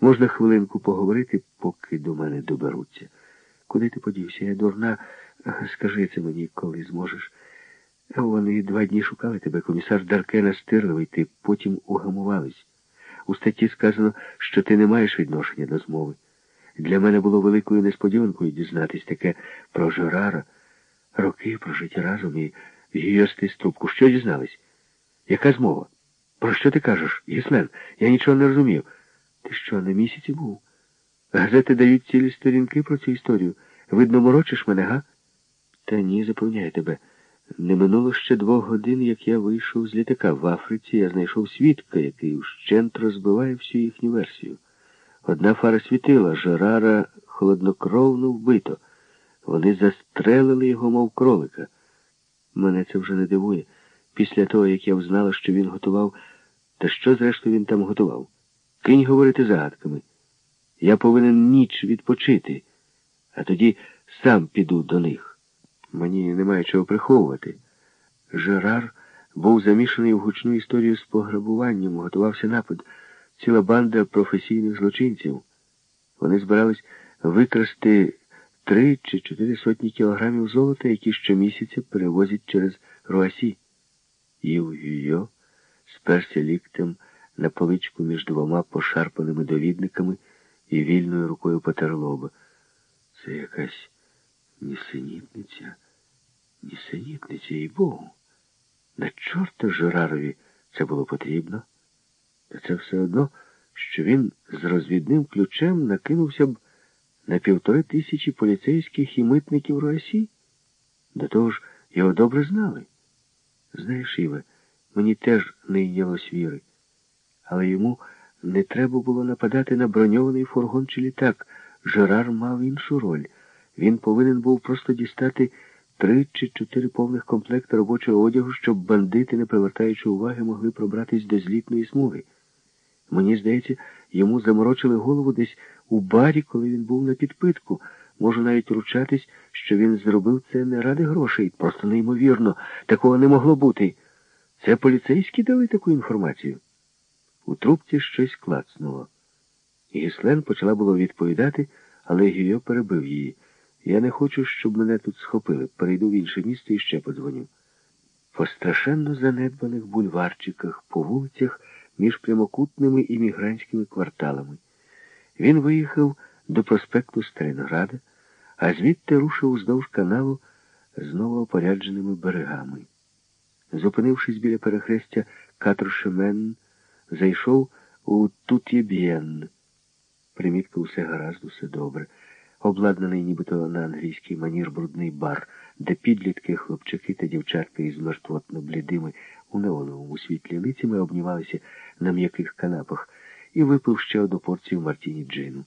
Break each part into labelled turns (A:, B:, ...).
A: Можна хвилинку поговорити, поки до мене доберуться. Куди ти подівся? Я дурна. Скажи це мені, коли зможеш. Вони два дні шукали тебе, комісар Дарке настирливий, ти потім угамувались. У статті сказано, що ти не маєш відношення до змови. Для мене було великою несподіванкою дізнатись таке про Жерара. Роки прожиті разом і їсти з трубку. Що дізнались? Яка змова? Про що ти кажеш, Гіслен? Я нічого не розумів. Ти що, на місяці був? Газети дають цілі сторінки про цю історію. Видно, морочиш мене, га? Та ні, запевняю тебе. Не минуло ще двох годин, як я вийшов з літака. В Африці я знайшов свідка, який ущент розбиває всю їхню версію. Одна фара світила, Жерара холоднокровно вбито. Вони застрелили його, мов кролика. Мене це вже не дивує. Після того, як я взнала, що він готував, та що, зрештою, він там готував? Кинь говорити загадками. Я повинен ніч відпочити, а тоді сам піду до них. Мені немає чого приховувати. Жерар був замішаний в гучну історію з пограбуванням, готувався напад. Ціла банда професійних злочинців. Вони збирались викрасти три чи чотири сотні кілограмів золота, які щомісяця перевозять через Руасі. Їв Юйо сперся ліктем на поличку між двома пошарпаними довідниками і вільною рукою потерлоба. Це якась нісенітниця, нісенітниця, їй Богу. На чорта Жерарові це було потрібно. Та це все одно, що він з розвідним ключем накинувся б на півтори тисячі поліцейських і митників Руасі. До того ж, його добре знали. Знаєш, Іве, мені теж не йнялось віри. Але йому не треба було нападати на броньований фургон чи літак. Жерар мав іншу роль. Він повинен був просто дістати три чи чотири повних комплекти робочого одягу, щоб бандити, не привертаючи уваги, могли пробратись до злітної смуги. Мені здається, йому заморочили голову десь у барі, коли він був на підпитку. Можу навіть ручатись, що він зробив це не ради грошей. Просто неймовірно. Такого не могло бути. Це поліцейські дали таку інформацію. У трубці щось клацнуло. Гіслен почала було відповідати, але Гіо перебив її. Я не хочу, щоб мене тут схопили. Перейду в інше місто і ще подзвоню. По страшенно занедбаних бульварчиках, по вулицях між прямокутними іммігрантськими кварталами. Він виїхав до проспекту Сталінграда, а звідти рушив уздовж каналу з новоопорядженими берегами. Зупинившись біля перехрестя Катрошемен, зайшов у Тутєб'єн. Примітка усе гаразд, усе добре. Обладнаний нібито на англійський манір брудний бар, де підлітки, хлопчаки та дівчатки із мертвотно блідими у неоновому світлі лицями обнімалися на м'яких канапах і випив ще одну порцію Мартіні Джину.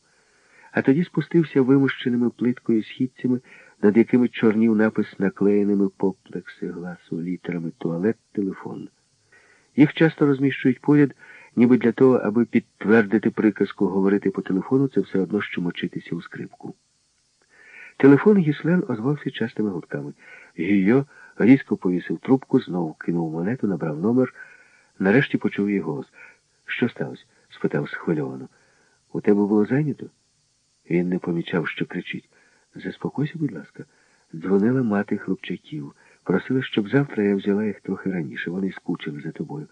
A: А тоді спустився вимущеними плиткою східцями, над якими чорнів напис наклеєними по плексигласу літерами туалет, телефон. Їх часто розміщують поряд, ніби для того, аби підтвердити приказку говорити по телефону, це все одно, що мочитися у скрипку. Телефон Гіслен озвався частими гудками. Гійо різко повісив трубку, знову кинув монету, набрав номер, нарешті почув її голос. Що сталося? спитав схвильовано. У тебе було зайнято? Він не помічав, що кричить. Заспокойся, будь ласка. Дзвонила мати хлопчаків. Просила, щоб завтра я взяла їх трохи раніше. Вони скучили за тобою.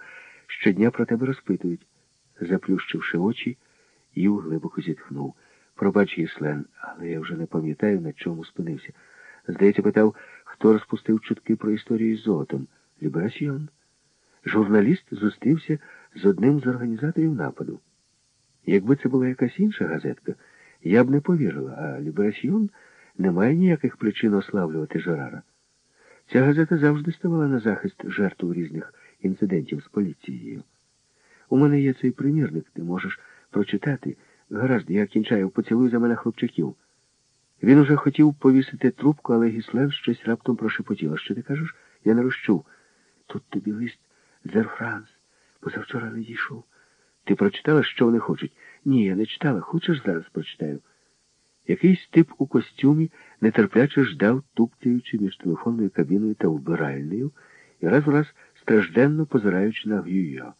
A: Щодня про тебе розпитують. Заплющивши очі, Ів глибоко зітхнув. Пробач, Єслен, але я вже не пам'ятаю, на чому спинився. Здається, питав, хто розпустив чутки про історію з золотом. Ліберасьйон. Журналіст зустрівся з одним з організаторів нападу. Якби це була якась інша газетка, я б не повірила, а Ліберасьйон не має ніяких причин ославлювати Жерара. Ця газета завжди ставала на захист жертв різних інцидентів з поліцією. У мене є цей примірник, ти можеш прочитати. Гаразд, я кінчаю, поцілуй за мене хлопчаків. Він уже хотів повісити трубку, але Гіслев щось раптом прошепотіло. Що ти кажеш? Я не розчув. Тут тобі лист Зерфранс. Позавчора не дійшов. Ти прочитала, що вони хочуть? Ні, я не читала. Хочеш зараз прочитаю? Якийсь тип у костюмі нетерпляче ждав, туптяючи між телефонною кабіною та вбиральнею, і раз у раз стражденно позираючи на Гюйо.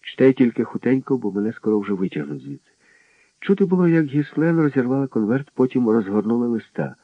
A: Читай тільки хутенько, бо мене скоро вже витягнуть звідси. Чути було, як Гіслен розірвала конверт, потім розгорнула листа.